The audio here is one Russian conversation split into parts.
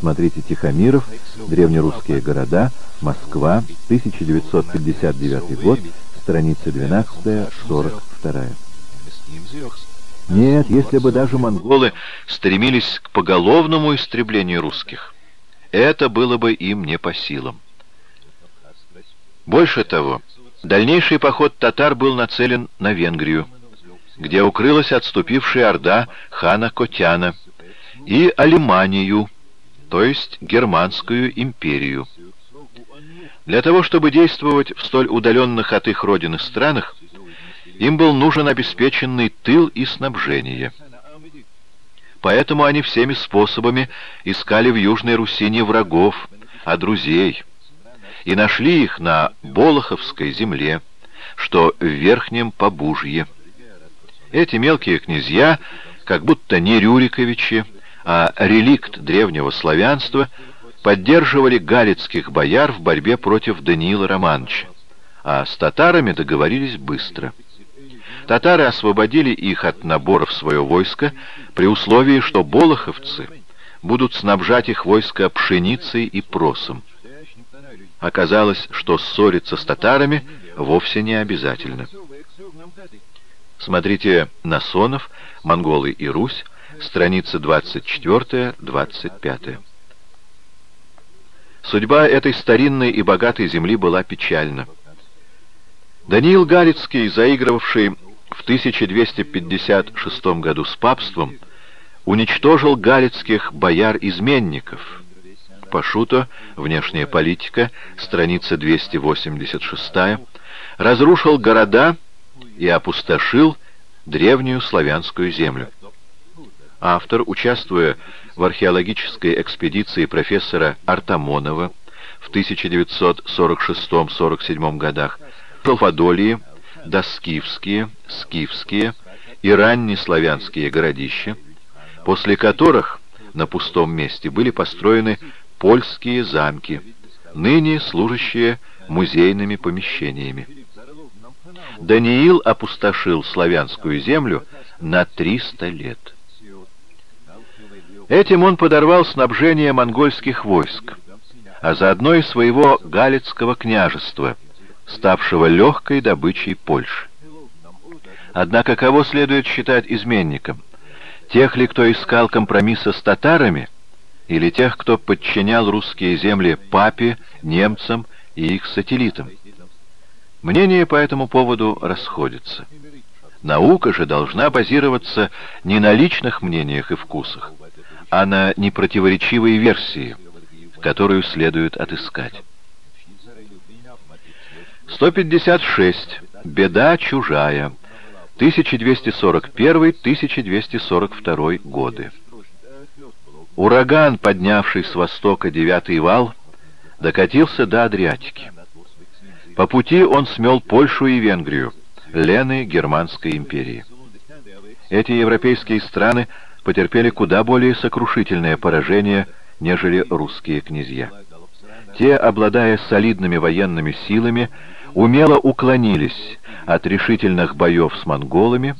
Смотрите Тихомиров, древнерусские города, Москва, 1959 год, страница 12, 42. Нет, если бы даже монголы стремились к поголовному истреблению русских, это было бы им не по силам. Больше того, дальнейший поход татар был нацелен на Венгрию, где укрылась отступившая орда хана Котяна, и Алиманию, то есть Германскую империю. Для того, чтобы действовать в столь удаленных от их родины странах, им был нужен обеспеченный тыл и снабжение. Поэтому они всеми способами искали в Южной Руси не врагов, а друзей, и нашли их на Болоховской земле, что в Верхнем Побужье. Эти мелкие князья, как будто не Рюриковичи, а реликт древнего славянства, поддерживали галицких бояр в борьбе против Даниила Романовича, а с татарами договорились быстро. Татары освободили их от набора в свое войско при условии, что болоховцы будут снабжать их войско пшеницей и просом. Оказалось, что ссориться с татарами вовсе не обязательно. Смотрите Насонов, «Монголы и Русь», страница 24-25. Судьба этой старинной и богатой земли была печальна. Даниил Галицкий, заигрывавший в 1256 году с папством, уничтожил галицких бояр-изменников. Пашуто, внешняя политика, страница 286, разрушил города и опустошил древнюю славянскую землю. Автор, участвуя в археологической экспедиции профессора Артамонова в 1946-47 годах, Подолии, доскифские, скифские и раннеславянские городища, после которых на пустом месте были построены польские замки, ныне служащие музейными помещениями. Даниил опустошил славянскую землю на 300 лет. Этим он подорвал снабжение монгольских войск, а заодно и своего Галицкого княжества, ставшего легкой добычей Польши. Однако кого следует считать изменником? Тех ли, кто искал компромисса с татарами, или тех, кто подчинял русские земли папе, немцам и их сателлитам? Мнения по этому поводу расходятся. Наука же должна базироваться не на личных мнениях и вкусах, а на непротиворечивой версии, которую следует отыскать. 156. Беда чужая. 1241-1242 годы. Ураган, поднявший с востока девятый вал, докатился до Адриатики. По пути он смел Польшу и Венгрию, Лены Германской империи. Эти европейские страны потерпели куда более сокрушительное поражение, нежели русские князья. Те, обладая солидными военными силами, умело уклонились от решительных боев с монголами,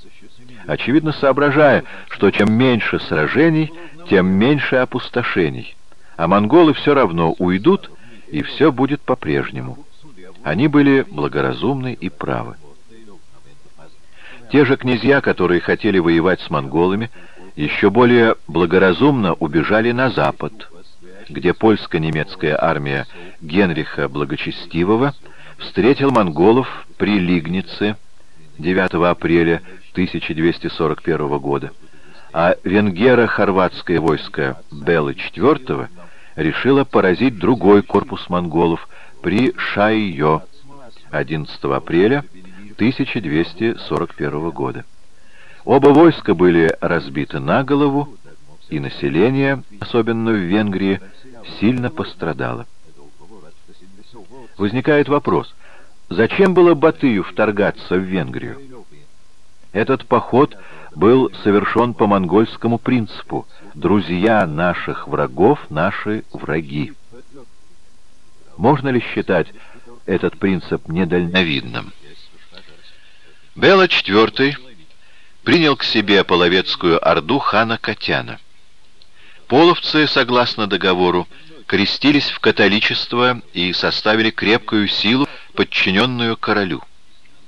очевидно соображая, что чем меньше сражений, тем меньше опустошений, а монголы все равно уйдут, и все будет по-прежнему. Они были благоразумны и правы. Те же князья, которые хотели воевать с монголами, еще более благоразумно убежали на запад, где польско-немецкая армия Генриха Благочестивого встретил монголов при Лигнице 9 апреля 1241 года, а венгеро-хорватское войско Белы IV решило поразить другой корпус монголов при Шайо 11 апреля 1241 года. Оба войска были разбиты на голову, и население, особенно в Венгрии, сильно пострадало. Возникает вопрос, зачем было Батыю вторгаться в Венгрию? Этот поход был совершен по монгольскому принципу «друзья наших врагов, наши враги». Можно ли считать этот принцип недальновидным? Бела IV принял к себе половецкую орду хана Катяна. Половцы, согласно договору, крестились в католичество и составили крепкую силу, подчиненную королю.